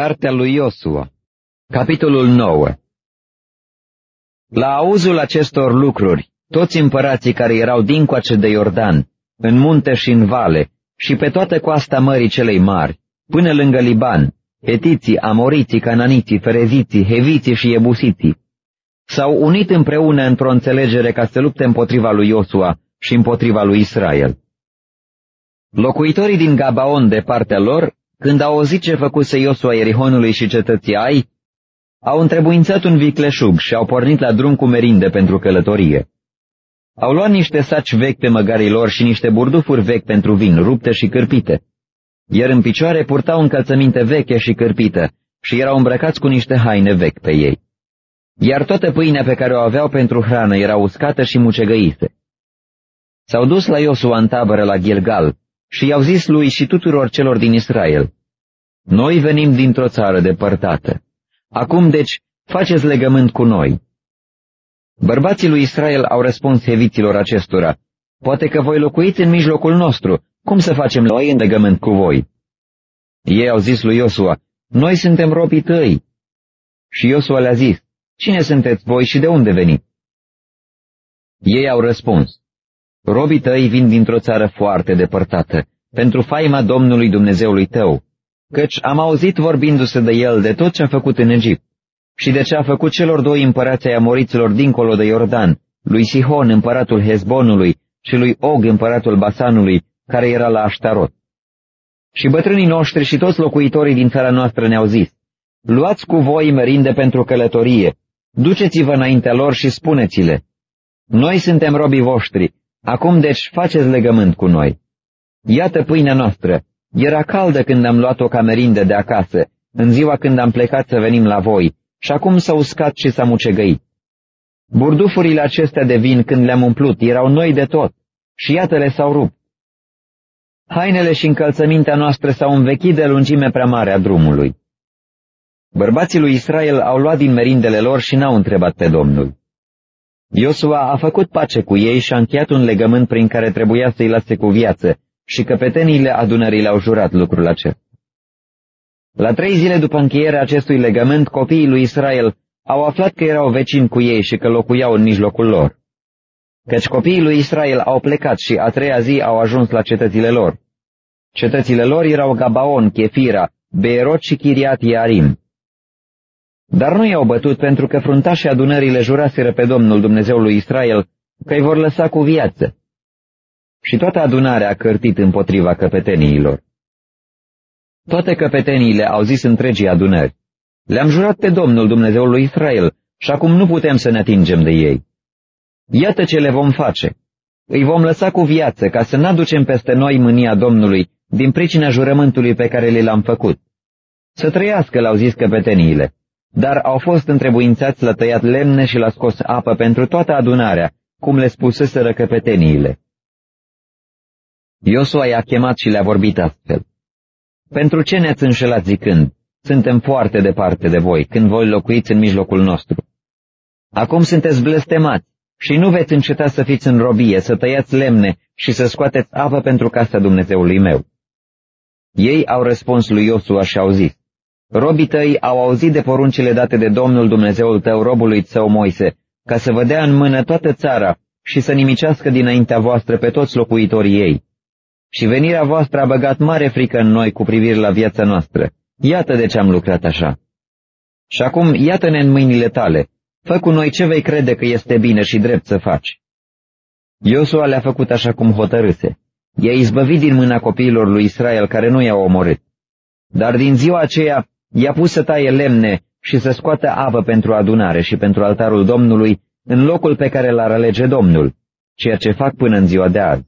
Cartea lui Iosua Capitolul 9 La auzul acestor lucruri, toți împărații care erau dincoace de Iordan, în munte și în vale, și pe toată coasta mării celei mari, până lângă Liban, Hetiții, Amoriții, Cananiții, Fereziții, Heviții și Ebusiții, s-au unit împreună într-o înțelegere ca să lupte împotriva lui Iosua și împotriva lui Israel. Locuitorii din Gabaon de partea lor când au auzit ce făcuse Iosua Erihonului și cetății Ai, au întrebuințat un vicleșug și au pornit la drum cu merinde pentru călătorie. Au luat niște saci vechi pe măgarii lor și niște burdufuri vechi pentru vin, rupte și cârpite. Iar în picioare purtau încălțăminte veche și cârpită și erau îmbrăcați cu niște haine vechi pe ei. Iar toată pâinea pe care o aveau pentru hrană era uscată și mucegăise. S-au dus la Iosua în tabără la Gilgal și i-au zis lui și tuturor celor din Israel, Noi venim dintr-o țară depărtată. Acum, deci, faceți legământ cu noi. Bărbații lui Israel au răspuns heviților acestora, Poate că voi locuiți în mijlocul nostru, cum să facem noi în legământ cu voi? Ei au zis lui Iosua, Noi suntem robii tăi. Și Iosua le-a zis, Cine sunteți voi și de unde veniți? Ei au răspuns, Robii tăi vin dintr-o țară foarte depărtată, pentru faima Domnului Dumnezeului tău, căci am auzit vorbindu-se de el de tot ce a făcut în Egipt și de ce a făcut celor doi împărați ai amoriților dincolo de Iordan, lui Sihon, împăratul Hezbonului, și lui Og, împăratul Basanului, care era la Aștarot. Și bătrânii noștri și toți locuitorii din țara noastră ne-au zis, Luați cu voi merinde pentru călătorie, duceți-vă înaintea lor și spuneți-le, Noi suntem robii voștri, acum deci faceți legământ cu noi. Iată pâinea noastră, era caldă când am luat-o camerinde de acasă, în ziua când am plecat să venim la voi, și acum s-a uscat și s-a mucegăit. Burdufurile acestea de vin, când le-am umplut, erau noi de tot, și iată le s-au rupt. Hainele și încălțămintea noastră s-au învechit de lungime prea mare a drumului. Bărbații lui Israel au luat din merindele lor și n-au întrebat pe Domnul. Iosua a făcut pace cu ei și a încheiat un legământ prin care trebuia să-i lase cu viață și căpeteniile adunării le-au jurat lucrul acesta. La trei zile după încheierea acestui legământ, copiii lui Israel au aflat că erau vecini cu ei și că locuiau în mijlocul lor. Căci copiii lui Israel au plecat și a treia zi au ajuns la cetățile lor. Cetățile lor erau Gabaon, Chefira, Beerot și Chiriat Iarim. Dar nu i-au bătut pentru că fruntașii adunării le juraseră pe Domnul Dumnezeul lui Israel că îi vor lăsa cu viață. Și toată adunarea a cărtit împotriva căpeteniilor. Toate căpeteniile au zis întregii adunări, le-am jurat pe Domnul Dumnezeul lui Israel și acum nu putem să ne atingem de ei. Iată ce le vom face. Îi vom lăsa cu viață ca să n-aducem peste noi mânia Domnului din pricina jurământului pe care li l-am făcut. Să trăiască, l-au zis căpeteniile, dar au fost întrebuințați la tăiat lemne și la scos apă pentru toată adunarea, cum le spuseseră căpeteniile. Iosua i-a chemat și le-a vorbit astfel. Pentru ce ne-ați înșelat zicând, suntem foarte departe de voi, când voi locuiți în mijlocul nostru? Acum sunteți blestemați și nu veți înceta să fiți în robie, să tăiați lemne și să scoateți apă pentru casa Dumnezeului meu. Ei au răspuns lui Iosua și au zis, Robii tăi au auzit de poruncile date de Domnul Dumnezeul tău robului tău Moise, ca să vă dea în mână toată țara și să nimicească dinaintea voastră pe toți locuitorii ei. Și venirea voastră a băgat mare frică în noi cu privire la viața noastră. Iată de ce am lucrat așa. Și acum iată-ne în mâinile tale. Fă cu noi ce vei crede că este bine și drept să faci. Iosua le-a făcut așa cum hotărâse. I-a izbăvit din mâna copiilor lui Israel care nu i-au omorât. Dar din ziua aceea i-a pus să taie lemne și să scoată apă pentru adunare și pentru altarul Domnului în locul pe care l-ar alege Domnul, ceea ce fac până în ziua de azi.